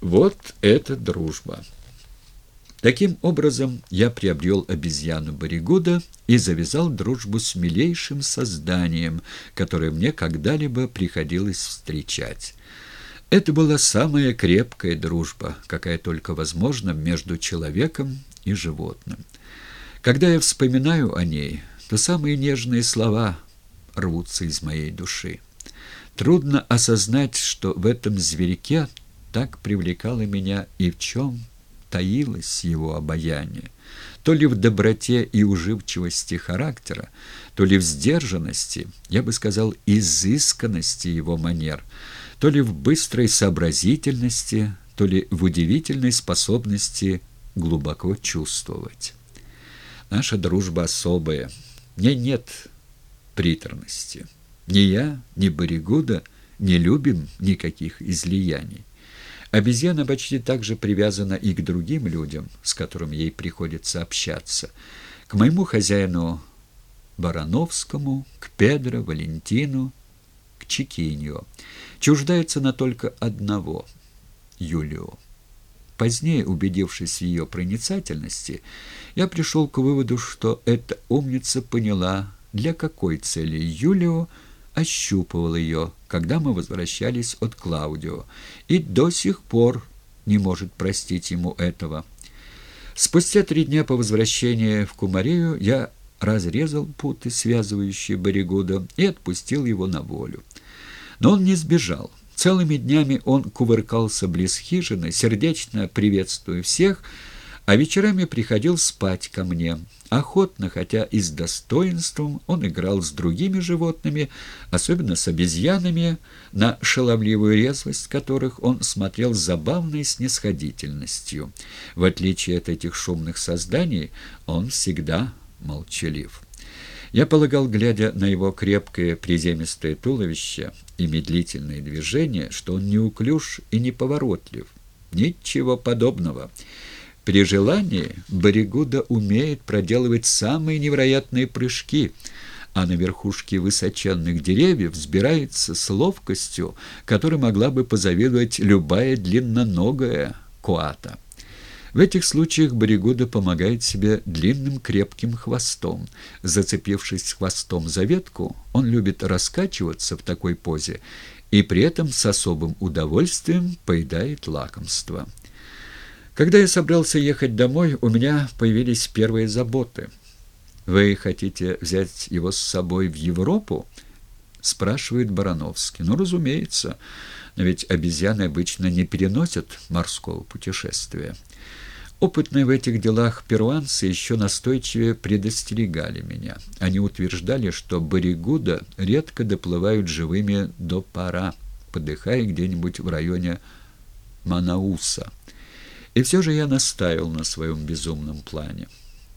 Вот это дружба! Таким образом, я приобрел обезьяну Боригуда и завязал дружбу с милейшим созданием, которое мне когда-либо приходилось встречать. Это была самая крепкая дружба, какая только возможна между человеком и животным. Когда я вспоминаю о ней, то самые нежные слова рвутся из моей души. Трудно осознать, что в этом зверьке так привлекало меня и в чем таилось его обаяние. То ли в доброте и уживчивости характера, то ли в сдержанности, я бы сказал, изысканности его манер, то ли в быстрой сообразительности, то ли в удивительной способности глубоко чувствовать. Наша дружба особая, в ней нет приторности. Ни я, ни Боригуда не любим никаких излияний. Обезьяна почти так же привязана и к другим людям, с которыми ей приходится общаться. К моему хозяину Барановскому, к Педро, Валентину, к Чикиньо. Чуждается она только одного — Юлио. Позднее, убедившись в ее проницательности, я пришел к выводу, что эта умница поняла, для какой цели Юлио — ощупывал ее, когда мы возвращались от Клаудио, и до сих пор не может простить ему этого. Спустя три дня по возвращении в Кумарею я разрезал путы, связывающие Боригуда, и отпустил его на волю. Но он не сбежал. Целыми днями он кувыркался близ хижины, сердечно приветствуя всех, а вечерами приходил спать ко мне. Охотно, хотя и с достоинством, он играл с другими животными, особенно с обезьянами, на шаловливую резвость которых он смотрел с забавной снисходительностью. В отличие от этих шумных созданий, он всегда молчалив. Я полагал, глядя на его крепкое приземистое туловище и медлительные движения, что он неуклюж и неповоротлив. Ничего подобного. При желании Боригуда умеет проделывать самые невероятные прыжки, а на верхушке высоченных деревьев взбирается с ловкостью, которой могла бы позавидовать любая длинноногая куата. В этих случаях Боригуда помогает себе длинным крепким хвостом. Зацепившись хвостом за ветку, он любит раскачиваться в такой позе и при этом с особым удовольствием поедает лакомство. Когда я собрался ехать домой, у меня появились первые заботы. «Вы хотите взять его с собой в Европу?» — спрашивает Барановский. «Ну, разумеется, но ведь обезьяны обычно не переносят морского путешествия». Опытные в этих делах перуанцы еще настойчивее предостерегали меня. Они утверждали, что Баригуда редко доплывают живыми до пора, подыхая где-нибудь в районе Манауса. И все же я настаивал на своем безумном плане.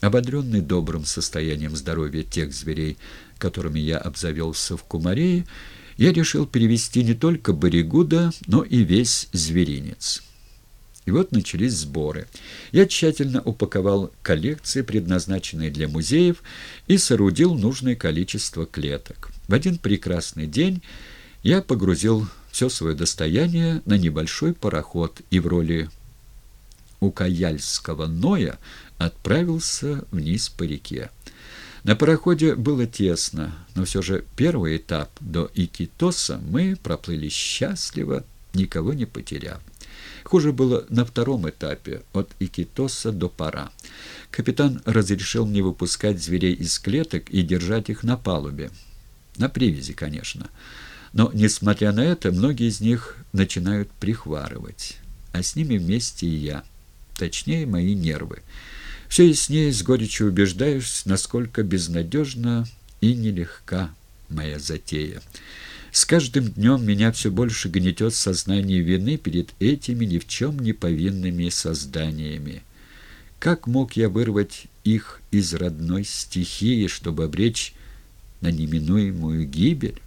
Ободренный добрым состоянием здоровья тех зверей, которыми я обзавелся в Кумарее, я решил перевести не только Боригуда, но и весь зверинец. И вот начались сборы. Я тщательно упаковал коллекции, предназначенные для музеев, и соорудил нужное количество клеток. В один прекрасный день я погрузил все свое достояние на небольшой пароход и в роли у Каяльского Ноя отправился вниз по реке. На пароходе было тесно, но все же первый этап до Икитоса мы проплыли счастливо, никого не потеряв. Хуже было на втором этапе, от Икитоса до Пара. Капитан разрешил мне выпускать зверей из клеток и держать их на палубе. На привязи, конечно. Но, несмотря на это, многие из них начинают прихварывать. А с ними вместе и я точнее мои нервы. Все яснее с горечью убеждаюсь, насколько безнадежна и нелегка моя затея. С каждым днем меня все больше гнетет сознание вины перед этими ни в чем не повинными созданиями. Как мог я вырвать их из родной стихии, чтобы обречь на неминуемую гибель?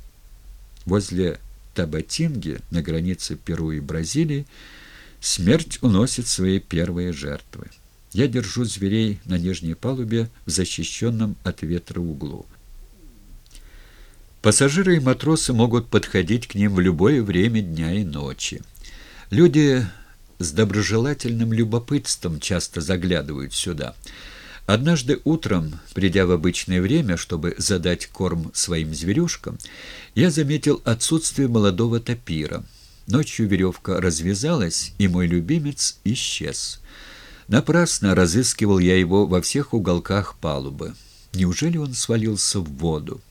Возле Табатинги, на границе Перу и Бразилии, Смерть уносит свои первые жертвы. Я держу зверей на нижней палубе в защищенном от ветра углу. Пассажиры и матросы могут подходить к ним в любое время дня и ночи. Люди с доброжелательным любопытством часто заглядывают сюда. Однажды утром, придя в обычное время, чтобы задать корм своим зверюшкам, я заметил отсутствие молодого тапира. Ночью веревка развязалась, и мой любимец исчез. Напрасно разыскивал я его во всех уголках палубы. Неужели он свалился в воду?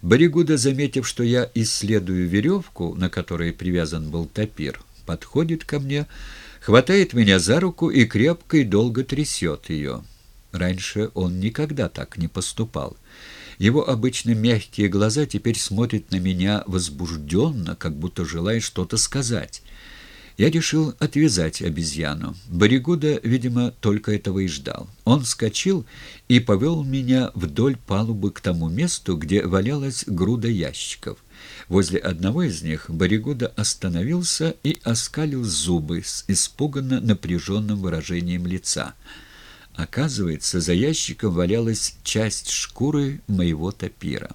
Баригуда, заметив, что я исследую веревку, на которой привязан был тапир, подходит ко мне, хватает меня за руку и крепко и долго трясет ее. Раньше он никогда так не поступал. Его обычно мягкие глаза теперь смотрят на меня возбужденно, как будто желая что-то сказать. Я решил отвязать обезьяну. Баригуда, видимо, только этого и ждал. Он вскочил и повел меня вдоль палубы к тому месту, где валялась груда ящиков. Возле одного из них Баригуда остановился и оскалил зубы с испуганно напряженным выражением лица. Оказывается, за ящиком валялась часть шкуры моего топира.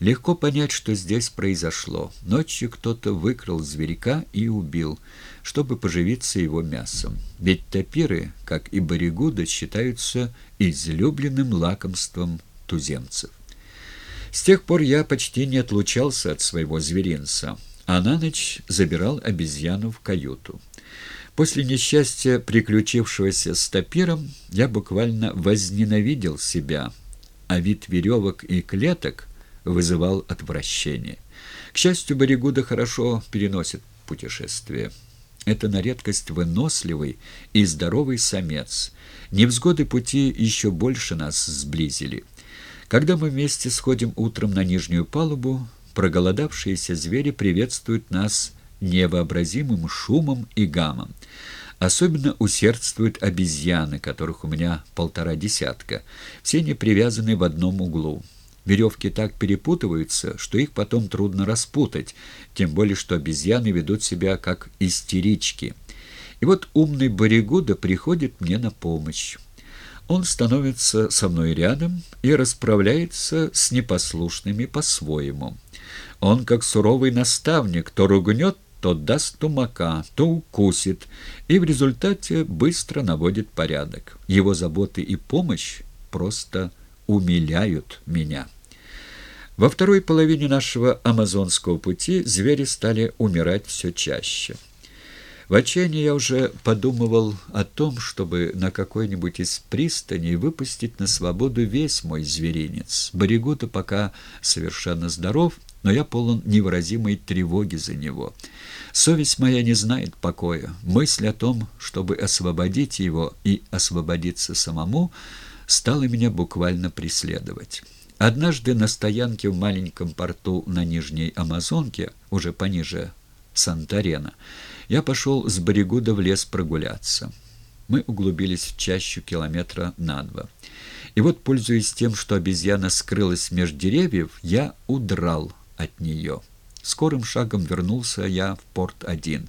Легко понять, что здесь произошло. Ночью кто-то выкрал зверька и убил, чтобы поживиться его мясом. Ведь топиры, как и баригуда, считаются излюбленным лакомством туземцев. С тех пор я почти не отлучался от своего зверинца, а на ночь забирал обезьяну в каюту. После несчастья, приключившегося с топиром, я буквально возненавидел себя, а вид веревок и клеток вызывал отвращение. К счастью, Баригуда хорошо переносит путешествие. Это на редкость выносливый и здоровый самец. Невзгоды пути еще больше нас сблизили. Когда мы вместе сходим утром на нижнюю палубу, проголодавшиеся звери приветствуют нас невообразимым шумом и гамом. Особенно усердствуют обезьяны, которых у меня полтора десятка. Все они привязаны в одном углу. Веревки так перепутываются, что их потом трудно распутать, тем более что обезьяны ведут себя как истерички. И вот умный Боригуда приходит мне на помощь. Он становится со мной рядом и расправляется с непослушными по-своему. Он, как суровый наставник, то ругнет, то даст тумака, то укусит, и в результате быстро наводит порядок. Его заботы и помощь просто умиляют меня». Во второй половине нашего амазонского пути звери стали умирать все чаще. В отчаянии я уже подумывал о том, чтобы на какой-нибудь из пристаней выпустить на свободу весь мой зверинец. Баригута пока совершенно здоров, но я полон невыразимой тревоги за него. Совесть моя не знает покоя. Мысль о том, чтобы освободить его и освободиться самому, стала меня буквально преследовать. Однажды на стоянке в маленьком порту на Нижней Амазонке, уже пониже Сантарена, я пошел с Боригуда в лес прогуляться. Мы углубились в чащу километра на два. И вот, пользуясь тем, что обезьяна скрылась меж деревьев, я удрал от нее. Скорым шагом вернулся я в порт один.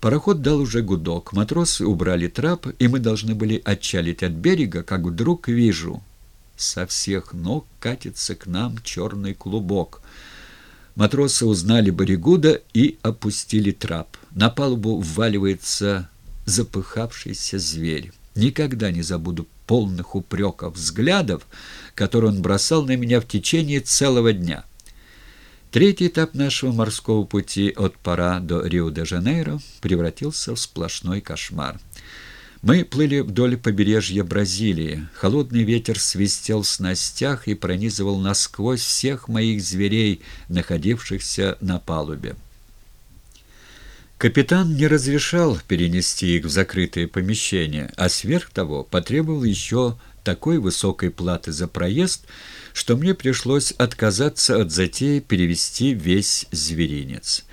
Пароход дал уже гудок. Матросы убрали трап, и мы должны были отчалить от берега, как вдруг вижу — со всех ног катится к нам черный клубок. Матросы узнали Боригуда и опустили трап. На палубу вваливается запыхавшийся зверь. Никогда не забуду полных упреков, взглядов, которые он бросал на меня в течение целого дня. Третий этап нашего морского пути от Пара до Рио-де-Жанейро превратился в сплошной кошмар. Мы плыли вдоль побережья Бразилии. Холодный ветер свистел в снастях и пронизывал насквозь всех моих зверей, находившихся на палубе. Капитан не разрешал перенести их в закрытые помещения, а сверх того потребовал еще такой высокой платы за проезд, что мне пришлось отказаться от затеи перевести весь зверинец.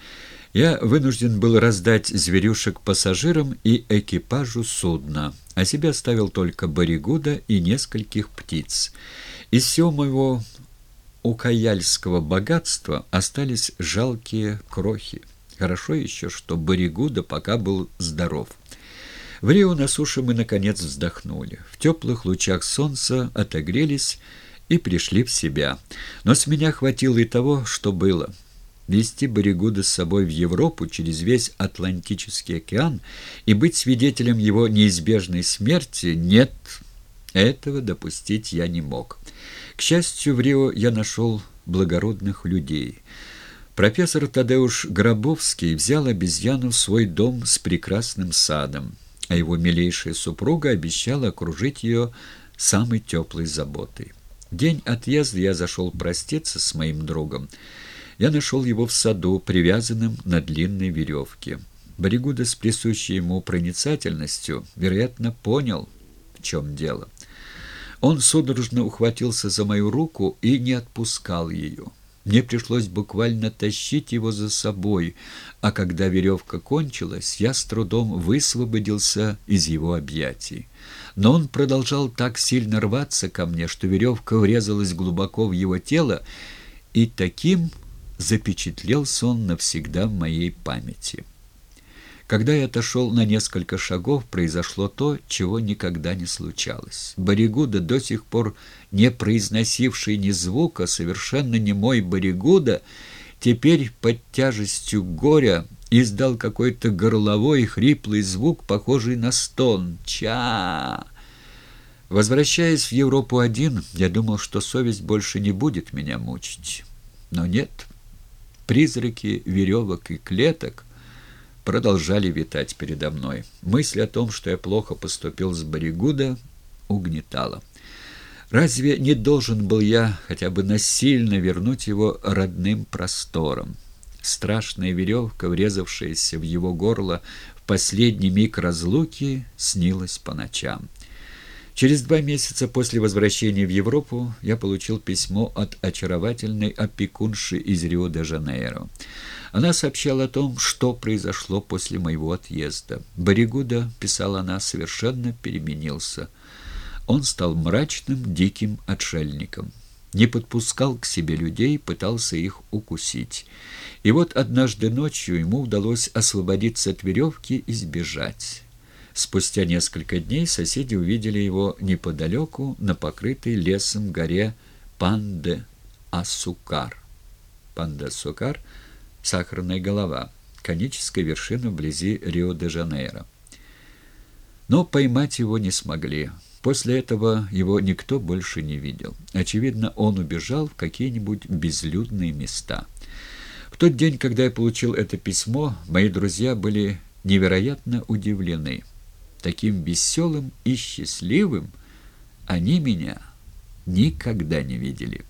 Я вынужден был раздать зверюшек пассажирам и экипажу судна, а себе оставил только баригуда и нескольких птиц. Из всего моего укаяльского богатства остались жалкие крохи. Хорошо еще, что баригуда пока был здоров. В Рио на суше мы, наконец, вздохнули. В теплых лучах солнца отогрелись и пришли в себя. Но с меня хватило и того, что было — Вести Боригуда с собой в Европу через весь Атлантический океан и быть свидетелем его неизбежной смерти – нет, этого допустить я не мог. К счастью, в Рио я нашел благородных людей. Профессор Тадеуш Гробовский взял обезьяну в свой дом с прекрасным садом, а его милейшая супруга обещала окружить ее самой теплой заботой. День отъезда я зашел проститься с моим другом. Я нашел его в саду, привязанным на длинной веревке. Боригуда с присущей ему проницательностью, вероятно, понял, в чем дело. Он судорожно ухватился за мою руку и не отпускал ее. Мне пришлось буквально тащить его за собой, а когда веревка кончилась, я с трудом высвободился из его объятий. Но он продолжал так сильно рваться ко мне, что веревка врезалась глубоко в его тело, и таким запечатлелся он навсегда в моей памяти. Когда я отошел на несколько шагов, произошло то, чего никогда не случалось. Баригуда, до сих пор не произносивший ни звука, совершенно не мой Баригуда, теперь под тяжестью горя издал какой-то горловой хриплый звук, похожий на стон. «Ча!» Возвращаясь в Европу один, я думал, что совесть больше не будет меня мучить. Но нет. Призраки веревок и клеток продолжали витать передо мной. Мысль о том, что я плохо поступил с Боригуда, угнетала. Разве не должен был я хотя бы насильно вернуть его родным просторам? Страшная веревка, врезавшаяся в его горло в последний миг разлуки, снилась по ночам. Через два месяца после возвращения в Европу я получил письмо от очаровательной опекунши из Рио-де-Жанейро. Она сообщала о том, что произошло после моего отъезда. Боригуда, писала она, совершенно переменился. Он стал мрачным, диким отшельником. Не подпускал к себе людей, пытался их укусить. И вот однажды ночью ему удалось освободиться от веревки и сбежать. Спустя несколько дней соседи увидели его неподалеку на покрытой лесом горе Панде-Асукар. Панде-Асукар – сахарная голова, коническая вершина вблизи Рио-де-Жанейро. Но поймать его не смогли. После этого его никто больше не видел. Очевидно, он убежал в какие-нибудь безлюдные места. В тот день, когда я получил это письмо, мои друзья были невероятно удивлены. Таким веселым и счастливым они меня никогда не видели.